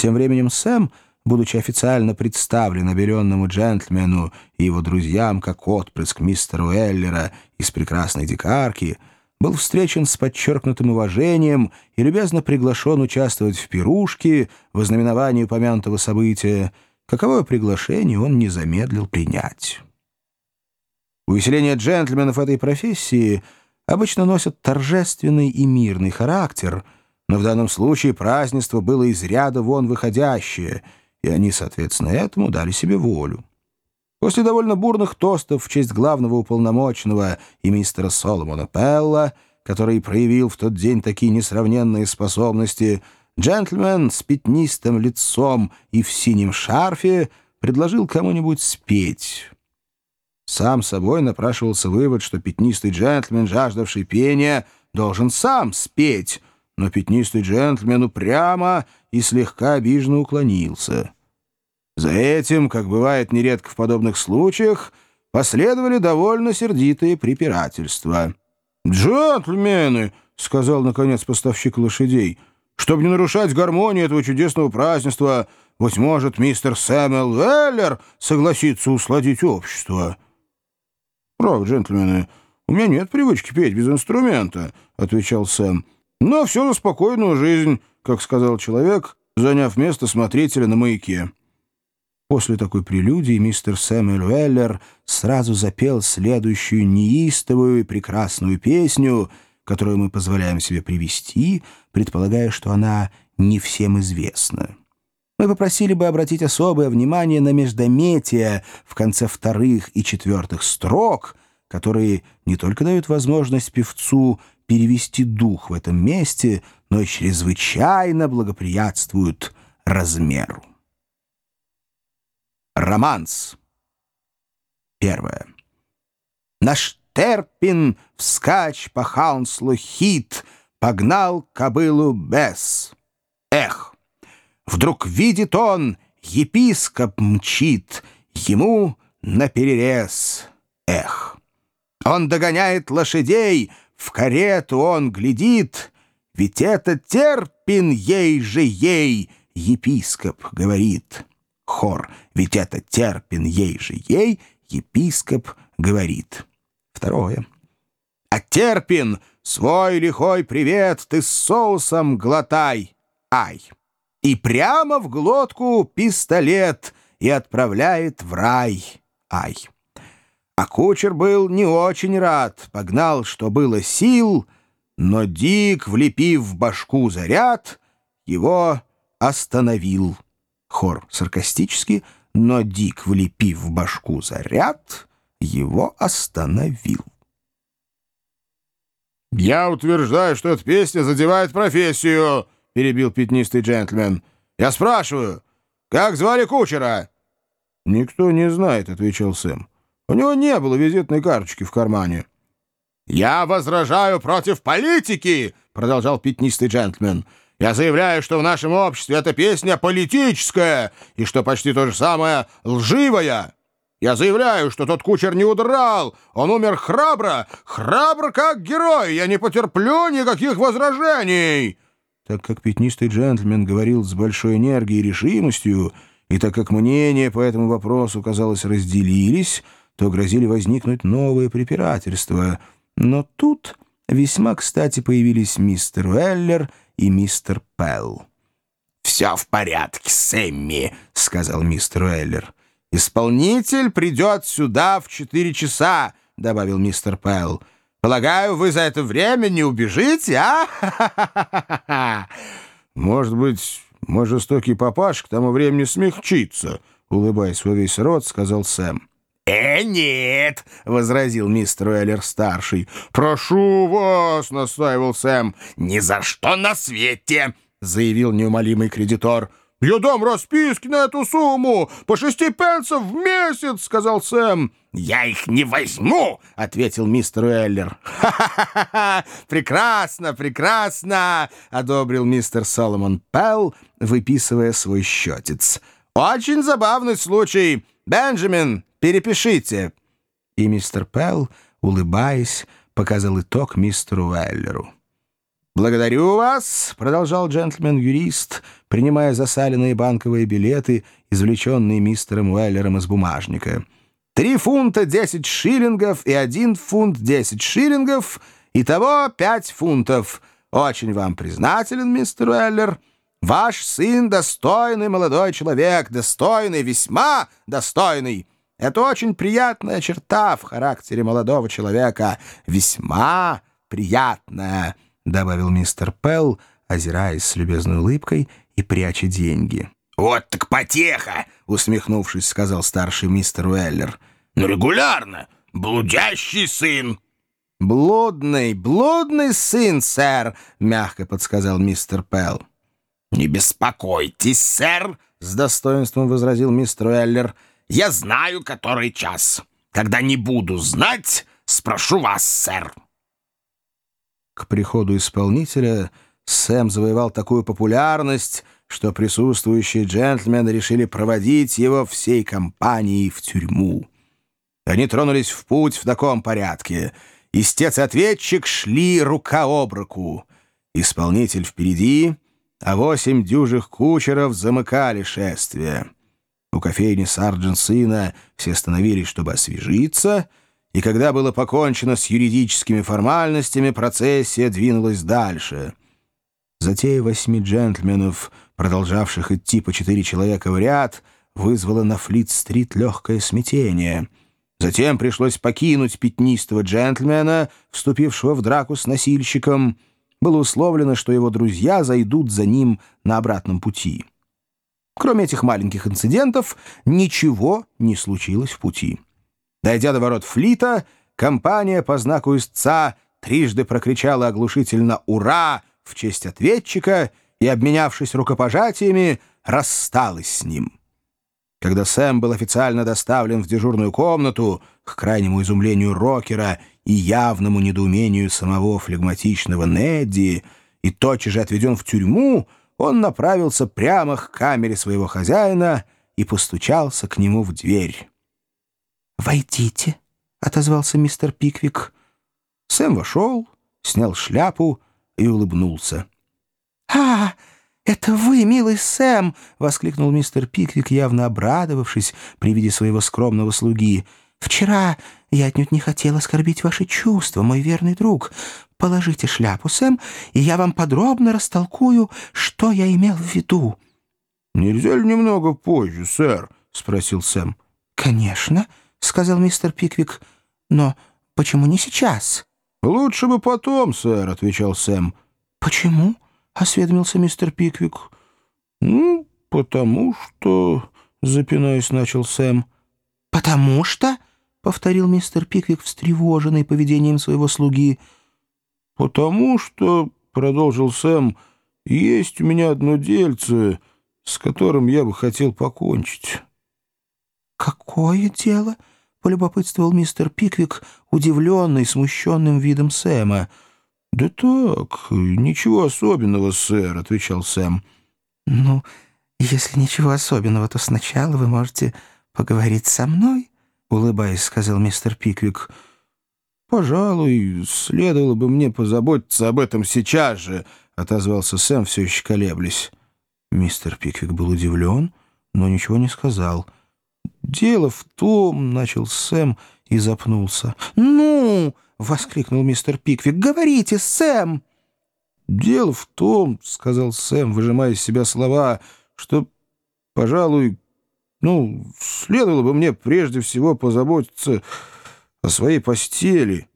Тем временем Сэм, будучи официально представлен оберенному джентльмену и его друзьям как отпрыск мистера Эллера из прекрасной дикарки, был встречен с подчеркнутым уважением и любезно приглашен участвовать в пирушке в ознаменовании упомянутого события, каковое приглашение он не замедлил принять. Увеселения джентльменов этой профессии обычно носят торжественный и мирный характер, но в данном случае празднество было из ряда вон выходящее, и они, соответственно, этому дали себе волю. После довольно бурных тостов в честь главного уполномоченного и мистера Соломона Пелла, который проявил в тот день такие несравненные способности, джентльмен с пятнистым лицом и в синем шарфе предложил кому-нибудь спеть. Сам собой напрашивался вывод, что пятнистый джентльмен, жаждавший пения, должен сам спеть, но пятнистый джентльмен упрямо и слегка обиженно уклонился. За этим, как бывает нередко в подобных случаях, последовали довольно сердитые препирательства. «Джентльмены!» — сказал, наконец, поставщик лошадей. «Чтобы не нарушать гармонию этого чудесного празднества, быть может, мистер Сэмюэл Веллер согласится усладить общество». «Прав, джентльмены, у меня нет привычки петь без инструмента», — отвечал Сэм. «Но все за спокойную жизнь», как сказал человек, заняв место смотрителя на маяке. После такой прелюдии мистер Сэмюэл Веллер сразу запел следующую неистовую и прекрасную песню, которую мы позволяем себе привести, предполагая, что она не всем известна. Мы попросили бы обратить особое внимание на междометия в конце вторых и четвертых строк, которые не только дают возможность певцу перевести дух в этом месте, но чрезвычайно благоприятствуют размеру. Романс. Первое. Наш Терпин вскач по Хаунслу хит погнал кобылу без. Эх! Вдруг видит он, епископ мчит, ему наперерез. Эх! Он догоняет лошадей, в карету он глядит, ведь это терпин ей же ей, епископ говорит. Хор, ведь это терпин ей же ей, епископ говорит. Второе. А терпин, свой лихой привет ты с соусом глотай. Ай! и прямо в глотку пистолет и отправляет в рай. Ай! А кучер был не очень рад, погнал, что было сил, но Дик, влепив в башку заряд, его остановил. Хор саркастически, но Дик, влепив в башку заряд, его остановил. «Я утверждаю, что эта песня задевает профессию», — перебил пятнистый джентльмен. «Я спрашиваю, как звали кучера?» «Никто не знает», — отвечал Сэм. «У него не было визитной карточки в кармане». «Я возражаю против политики», — продолжал пятнистый джентльмен. «Я заявляю, что в нашем обществе эта песня политическая, и что почти то же самое лживая. Я заявляю, что тот кучер не удрал, он умер храбро, храбро как герой, я не потерплю никаких возражений». Так как пятнистый джентльмен говорил с большой энергией и решимостью, и так как мнения по этому вопросу, казалось, разделились, то грозили возникнуть новые препирательства. Но тут весьма кстати появились мистер Уэллер и мистер Пелл. «Все в порядке, Сэмми», — сказал мистер Уэллер. «Исполнитель придет сюда в четыре часа», — добавил мистер Пелл. Полагаю, вы за это время не убежите, а? Может быть, мой жестокий папаш к тому времени смягчится, улыбаясь во весь рот, сказал Сэм. «Э, нет!» — возразил мистер Уэллер-старший. «Прошу вас!» — настаивал Сэм. «Ни за что на свете!» — заявил неумолимый кредитор. «Я дам расписки на эту сумму! По шести пенсов в месяц!» — сказал Сэм. «Я их не возьму!» — ответил мистер Уэллер. «Ха-ха-ха! Прекрасно, прекрасно!» — одобрил мистер Соломон Пелл, выписывая свой счетец. «Очень забавный случай! Бенджамин, перепишите!» И мистер Пелл, улыбаясь, показал итог мистеру Уэллеру. «Благодарю вас», — продолжал джентльмен-юрист, принимая засаленные банковые билеты, извлеченные мистером Уэллером из бумажника. «Три фунта десять шиллингов и один фунт десять шиллингов, итого пять фунтов. Очень вам признателен, мистер Уэллер. Ваш сын достойный молодой человек, достойный, весьма достойный». Это очень приятная черта в характере молодого человека. Весьма приятная. — добавил мистер Пелл, озираясь с любезной улыбкой и пряча деньги. «Вот так потеха!» — усмехнувшись, сказал старший мистер Уэллер. «Ну, регулярно! Блудящий сын!» «Блудный, блудный сын, сэр!» — мягко подсказал мистер Пелл. «Не беспокойтесь, сэр!» — с достоинством возразил мистер Уэллер. «Я знаю, который час. Когда не буду знать, спрошу вас, сэр». К приходу исполнителя Сэм завоевал такую популярность, что присутствующие джентльмены решили проводить его всей компанией в тюрьму. Они тронулись в путь в таком порядке. Истец и ответчик шли рука об руку. Исполнитель впереди, а восемь дюжих кучеров замыкали шествие. У кофейни сарджент сына все остановились, чтобы освежиться — и когда было покончено с юридическими формальностями, процессия двинулась дальше. Затея восьми джентльменов, продолжавших идти по четыре человека в ряд, вызвала на Флит-стрит легкое смятение. Затем пришлось покинуть пятнистого джентльмена, вступившего в драку с носильщиком. Было условлено, что его друзья зайдут за ним на обратном пути. Кроме этих маленьких инцидентов, ничего не случилось в пути. Дойдя до ворот флита, компания по знаку истца трижды прокричала оглушительно «Ура!» в честь ответчика и, обменявшись рукопожатиями, рассталась с ним. Когда Сэм был официально доставлен в дежурную комнату, к крайнему изумлению Рокера и явному недоумению самого флегматичного Недди, и тотчас же отведен в тюрьму, он направился прямо к камере своего хозяина и постучался к нему в дверь. «Войдите», — отозвался мистер Пиквик. Сэм вошел, снял шляпу и улыбнулся. «А, это вы, милый Сэм!» — воскликнул мистер Пиквик, явно обрадовавшись при виде своего скромного слуги. «Вчера я отнюдь не хотел оскорбить ваши чувства, мой верный друг. Положите шляпу, Сэм, и я вам подробно растолкую, что я имел в виду». «Нельзя ли немного позже, сэр?» — спросил Сэм. «Конечно». — сказал мистер Пиквик. «Но почему не сейчас?» «Лучше бы потом, сэр», — отвечал Сэм. «Почему?» — осведомился мистер Пиквик. «Ну, потому что...» — запинаясь, начал Сэм. «Потому что?» — повторил мистер Пиквик, встревоженный поведением своего слуги. «Потому что...» — продолжил Сэм. «Есть у меня одно дельце, с которым я бы хотел покончить». «Какое дело?» — полюбопытствовал мистер Пиквик, удивленный смущенным видом Сэма. «Да так, ничего особенного, сэр», — отвечал Сэм. «Ну, если ничего особенного, то сначала вы можете поговорить со мной», — улыбаясь, сказал мистер Пиквик. «Пожалуй, следовало бы мне позаботиться об этом сейчас же», — отозвался Сэм, все еще колеблясь. Мистер Пиквик был удивлен, но ничего не сказал — «Дело в том...» — начал Сэм и запнулся. «Ну!» — воскликнул мистер Пиквик. «Говорите, Сэм!» «Дело в том, — сказал Сэм, выжимая из себя слова, — что, пожалуй, ну, следовало бы мне прежде всего позаботиться о своей постели».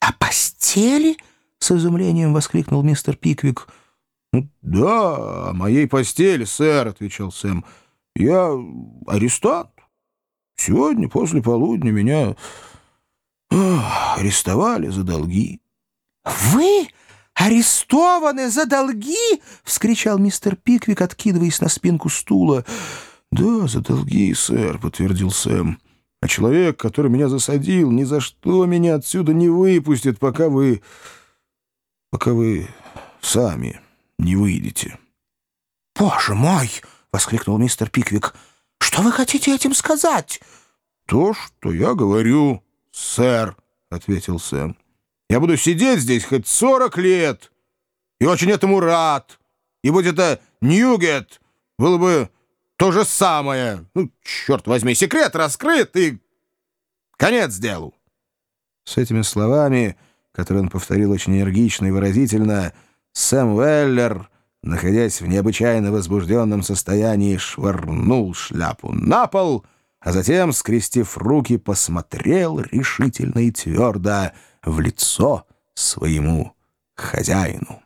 «О постели?» — с изумлением воскликнул мистер Пиквик. «Ну, «Да, о моей постели, сэр», — отвечал Сэм. «Я арестант. Сегодня после полудня меня арестовали за долги. «Вы арестованы за долги?» — вскричал мистер Пиквик, откидываясь на спинку стула. «Да, за долги, сэр», — подтвердил Сэм. «А человек, который меня засадил, ни за что меня отсюда не выпустит, пока вы... пока вы сами не выйдете». «Боже мой!» — воскликнул мистер Пиквик. Что вы хотите этим сказать? То, что я говорю, сэр, ответил Сэм. Я буду сидеть здесь хоть сорок лет. и очень этому рад. И будь это Ньюгет, было бы то же самое. Ну, черт возьми, секрет раскрыт, и конец делу. С этими словами, которые он повторил очень энергично и выразительно, Сэм Уэллер, находясь в необычайно возбужденном состоянии, швырнул шляпу на пол, а затем, скрестив руки, посмотрел решительно и твердо в лицо своему хозяину.